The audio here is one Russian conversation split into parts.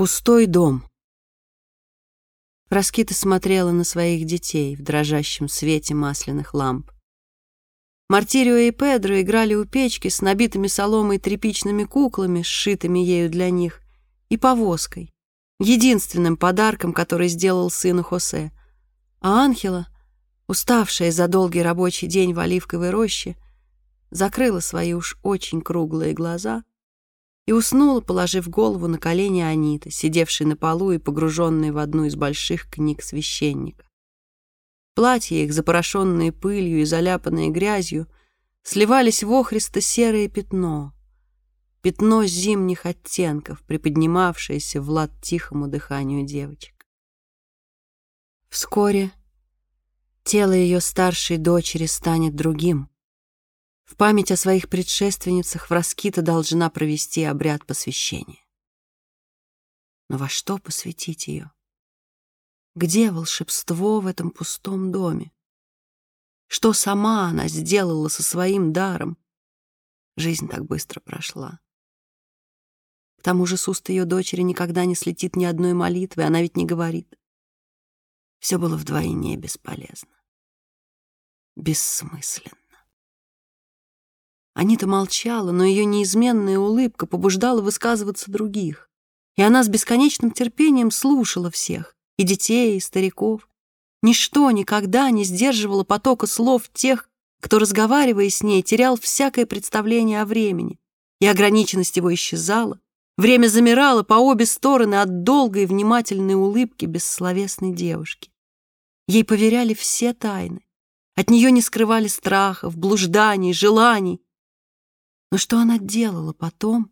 Пустой дом. Раскита смотрела на своих детей в дрожащем свете масляных ламп. Мартирио и Педро играли у печки с набитыми соломой тряпичными куклами, сшитыми ею для них, и повозкой, единственным подарком, который сделал сыну Хосе. А Анхела, уставшая за долгий рабочий день в оливковой роще, закрыла свои уж очень круглые глаза и уснула, положив голову на колени Аниты, сидевшей на полу и погруженной в одну из больших книг священника. Платья их, запорошенные пылью и заляпанные грязью, сливались в охристо-серое пятно, пятно зимних оттенков, приподнимавшееся в лад тихому дыханию девочек. Вскоре тело ее старшей дочери станет другим, в память о своих предшественницах Фраскита должна провести обряд посвящения. Но во что посвятить ее? Где волшебство в этом пустом доме? Что сама она сделала со своим даром? Жизнь так быстро прошла. К тому же с уст ее дочери никогда не слетит ни одной молитвы, она ведь не говорит. Все было вдвойне бесполезно. Бессмысленно. Анита молчала, но ее неизменная улыбка побуждала высказываться других. И она с бесконечным терпением слушала всех, и детей, и стариков. Ничто никогда не сдерживало потока слов тех, кто, разговаривая с ней, терял всякое представление о времени, и ограниченность его исчезала. Время замирало по обе стороны от долгой внимательной улыбки бессловесной девушки. Ей поверяли все тайны. От нее не скрывали страхов, блужданий, желаний, но что она делала потом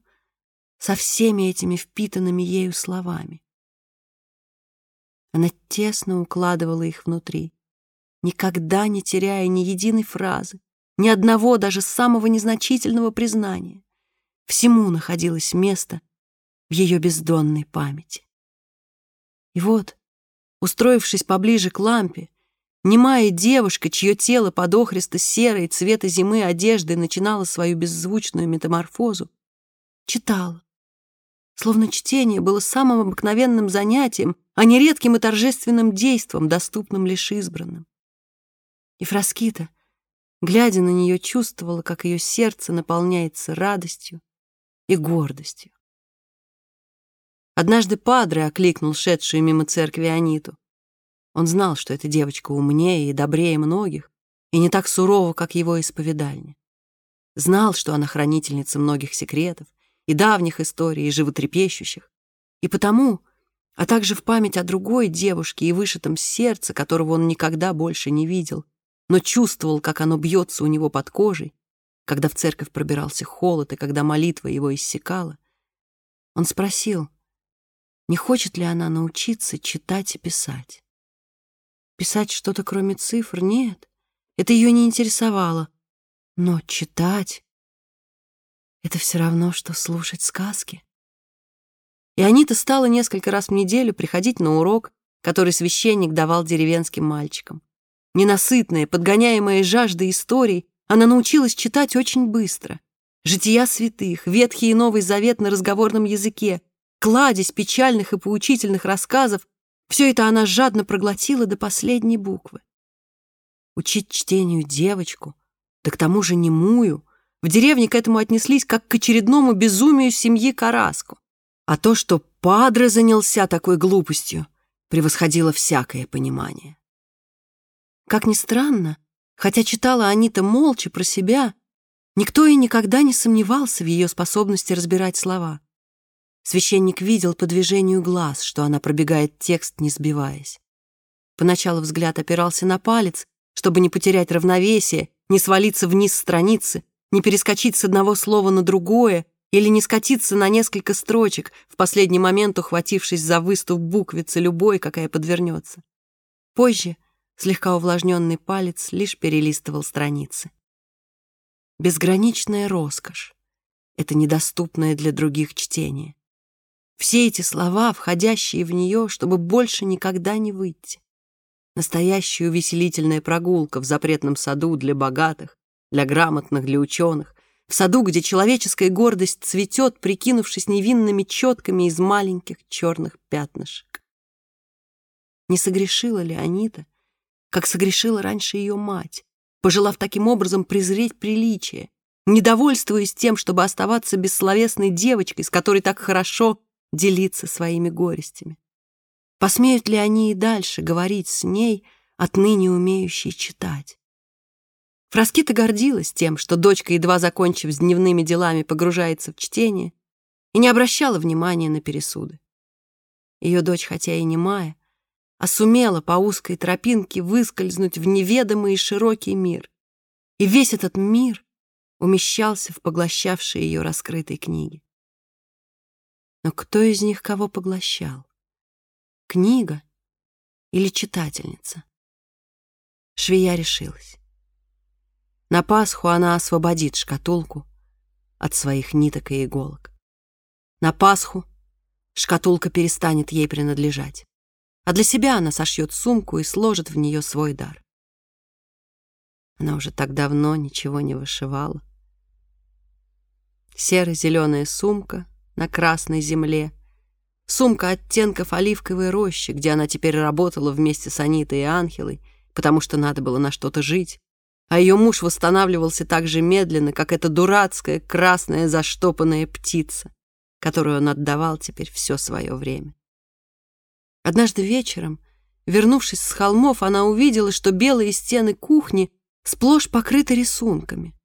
со всеми этими впитанными ею словами? Она тесно укладывала их внутри, никогда не теряя ни единой фразы, ни одного даже самого незначительного признания. Всему находилось место в ее бездонной памяти. И вот, устроившись поближе к лампе, Немая девушка, чье тело под охристо-серой цвета зимы одежды начинала свою беззвучную метаморфозу, читала. Словно чтение было самым обыкновенным занятием, а не редким и торжественным действом, доступным лишь избранным. И Фраскита, глядя на нее, чувствовала, как ее сердце наполняется радостью и гордостью. Однажды Падре окликнул шедшую мимо церкви Аниту. Он знал, что эта девочка умнее и добрее многих, и не так сурова, как его исповедальня. Знал, что она хранительница многих секретов, и давних историй, и животрепещущих. И потому, а также в память о другой девушке и вышитом сердце, которого он никогда больше не видел, но чувствовал, как оно бьется у него под кожей, когда в церковь пробирался холод и когда молитва его иссякала, он спросил, не хочет ли она научиться читать и писать. Писать что-то кроме цифр? Нет, это ее не интересовало. Но читать — это все равно, что слушать сказки. И Анита стала несколько раз в неделю приходить на урок, который священник давал деревенским мальчикам. Ненасытная, подгоняемая жаждой историй, она научилась читать очень быстро. Жития святых, Ветхий и Новый Завет на разговорном языке, кладезь печальных и поучительных рассказов, все это она жадно проглотила до последней буквы. Учить чтению девочку, да к тому же немую, в деревне к этому отнеслись как к очередному безумию семьи Караску. А то, что Падре занялся такой глупостью, превосходило всякое понимание. Как ни странно, хотя читала Анита молча про себя, никто и никогда не сомневался в ее способности разбирать слова. Священник видел по движению глаз, что она пробегает текст, не сбиваясь. Поначалу взгляд опирался на палец, чтобы не потерять равновесие, не свалиться вниз страницы, не перескочить с одного слова на другое или не скатиться на несколько строчек, в последний момент ухватившись за выступ буквицы любой, какая подвернется. Позже слегка увлажненный палец лишь перелистывал страницы. Безграничная роскошь — это недоступное для других чтение. Все эти слова, входящие в нее, чтобы больше никогда не выйти. Настоящая увеселительная прогулка в запретном саду для богатых, для грамотных, для ученых, в саду, где человеческая гордость цветет, прикинувшись невинными четками из маленьких черных пятнышек. Не согрешила ли Анита, как согрешила раньше ее мать, пожелав таким образом презреть приличие, недовольствуясь тем, чтобы оставаться бессловесной девочкой, с которой так хорошо делиться своими горестями? Посмеют ли они и дальше говорить с ней, отныне умеющей читать? Фраскита гордилась тем, что дочка, едва закончив с дневными делами, погружается в чтение и не обращала внимания на пересуды. Ее дочь, хотя и немая, а сумела по узкой тропинке выскользнуть в неведомый и широкий мир. И весь этот мир умещался в поглощавшей ее раскрытой книге. Но кто из них кого поглощал? Книга или читательница? Швея решилась. На Пасху она освободит шкатулку от своих ниток и иголок. На Пасху шкатулка перестанет ей принадлежать, а для себя она сошьет сумку и сложит в нее свой дар. Она уже так давно ничего не вышивала. Серо-зеленая сумка на красной земле, сумка оттенков оливковой рощи, где она теперь работала вместе с Анитой и Анхелой, потому что надо было на что-то жить, а ее муж восстанавливался так же медленно, как эта дурацкая красная заштопанная птица, которую он отдавал теперь все свое время. Однажды вечером, вернувшись с холмов, она увидела, что белые стены кухни сплошь покрыты рисунками.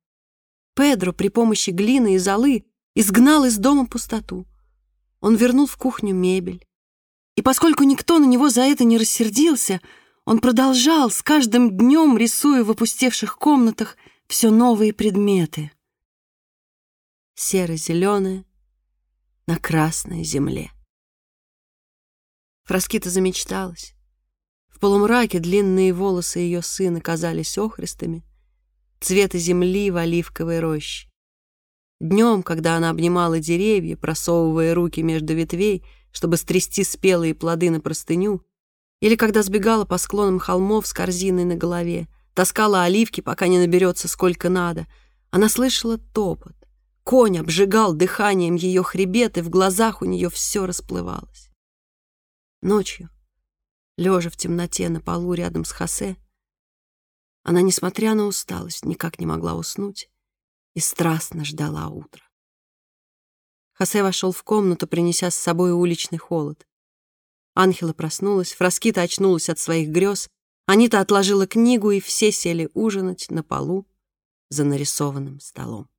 Педро при помощи глины и золы изгнал из дома пустоту. Он вернул в кухню мебель. И поскольку никто на него за это не рассердился, он продолжал с каждым днем, рисуя в опустевших комнатах все новые предметы. Серо-зеленое на красной земле. Фраскита замечталась. В полумраке длинные волосы ее сына казались охристыми, цвета земли в оливковой роще. Днем, когда она обнимала деревья, просовывая руки между ветвей, чтобы стрясти спелые плоды на простыню, или когда сбегала по склонам холмов с корзиной на голове, таскала оливки, пока не наберется сколько надо. Она слышала топот. Конь обжигал дыханием ее хребет, и в глазах у нее все расплывалось. Ночью, лежа в темноте на полу рядом с Хосе, она, несмотря на усталость, никак не могла уснуть и страстно ждала утра. Хосе вошел в комнату, принеся с собой уличный холод. Анхела проснулась, Фраскита очнулась от своих грез, Анита отложила книгу, и все сели ужинать на полу за нарисованным столом.